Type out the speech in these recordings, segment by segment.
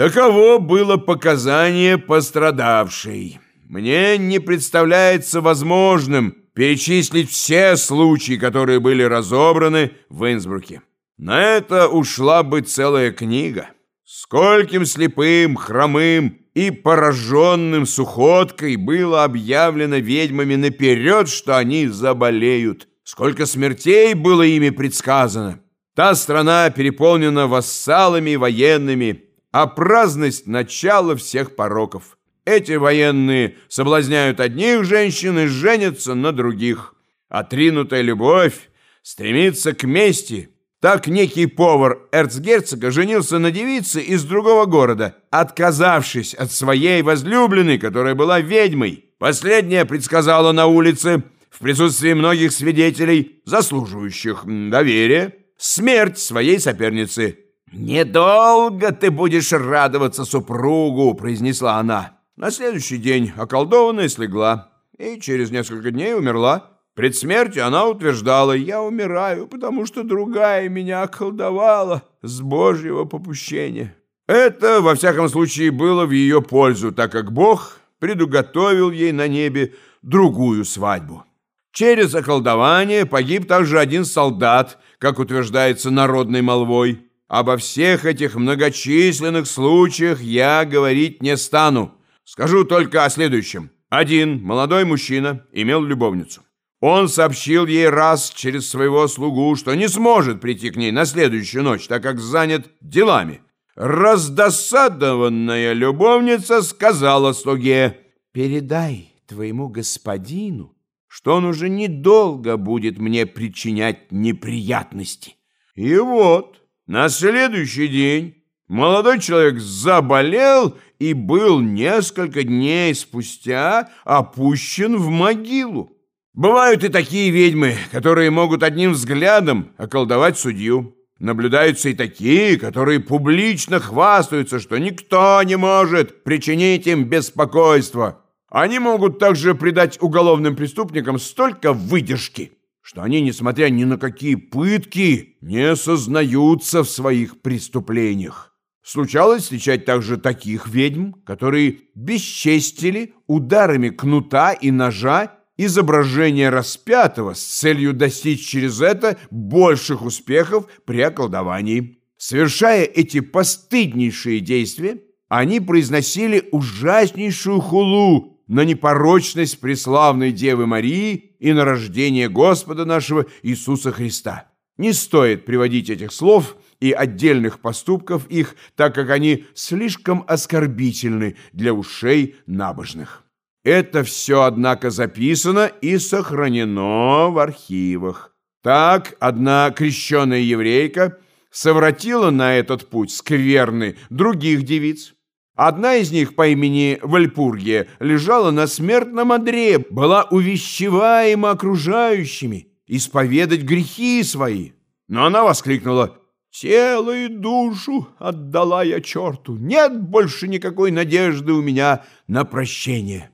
Таково было показание пострадавшей. Мне не представляется возможным перечислить все случаи, которые были разобраны в Инсбруке. На это ушла бы целая книга. Скольким слепым, хромым и пораженным сухоткой было объявлено ведьмами наперед, что они заболеют. Сколько смертей было ими предсказано. Та страна переполнена вассалами военными, а праздность – начала всех пороков. Эти военные соблазняют одних женщин и женятся на других. Отринутая любовь стремится к мести. Так некий повар эрцгерцога женился на девице из другого города, отказавшись от своей возлюбленной, которая была ведьмой. Последняя предсказала на улице, в присутствии многих свидетелей, заслуживающих доверия, смерть своей соперницы. «Недолго ты будешь радоваться супругу», — произнесла она. На следующий день околдованная слегла и через несколько дней умерла. Пред смертью она утверждала, «Я умираю, потому что другая меня околдовала с Божьего попущения». Это, во всяком случае, было в ее пользу, так как Бог предуготовил ей на небе другую свадьбу. Через околдование погиб также один солдат, как утверждается народной молвой. Обо всех этих многочисленных случаях я говорить не стану. Скажу только о следующем. Один молодой мужчина имел любовницу. Он сообщил ей раз через своего слугу, что не сможет прийти к ней на следующую ночь, так как занят делами. Раздосадованная любовница сказала слуге, «Передай твоему господину, что он уже недолго будет мне причинять неприятности». И вот... На следующий день молодой человек заболел и был несколько дней спустя опущен в могилу. Бывают и такие ведьмы, которые могут одним взглядом околдовать судью. Наблюдаются и такие, которые публично хвастаются, что никто не может причинить им беспокойство. Они могут также придать уголовным преступникам столько выдержки, что они, несмотря ни на какие пытки, не сознаются в своих преступлениях. Случалось встречать также таких ведьм, которые бесчестили ударами кнута и ножа изображение распятого с целью достичь через это больших успехов при околдовании. Совершая эти постыднейшие действия, они произносили ужаснейшую хулу на непорочность преславной Девы Марии и на рождение Господа нашего Иисуса Христа. Не стоит приводить этих слов и отдельных поступков их, так как они слишком оскорбительны для ушей набожных. Это все, однако, записано и сохранено в архивах. Так одна крещенная еврейка совратила на этот путь скверны других девиц. Одна из них по имени Вальпургия лежала на смертном одре, была увещеваема окружающими исповедать грехи свои. Но она воскликнула «Тело и душу отдала я черту, нет больше никакой надежды у меня на прощение».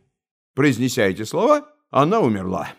Произнеся эти слова, она умерла.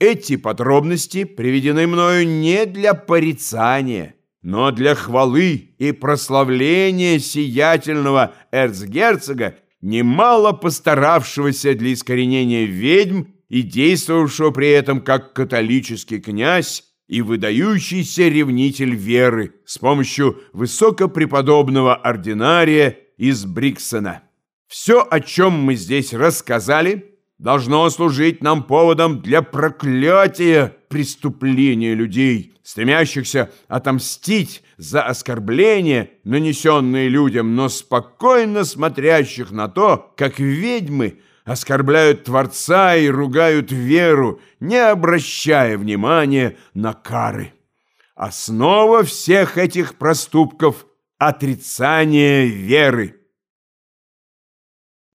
Эти подробности приведены мною не для порицания, но для хвалы и прославления сиятельного эрцгерцога, немало постаравшегося для искоренения ведьм и действовавшего при этом как католический князь и выдающийся ревнитель веры с помощью высокопреподобного ординария из Бриксона. Все, о чем мы здесь рассказали – должно служить нам поводом для проклятия преступления людей, стремящихся отомстить за оскорбления, нанесенные людям, но спокойно смотрящих на то, как ведьмы оскорбляют Творца и ругают веру, не обращая внимания на кары. Основа всех этих проступков – отрицание веры.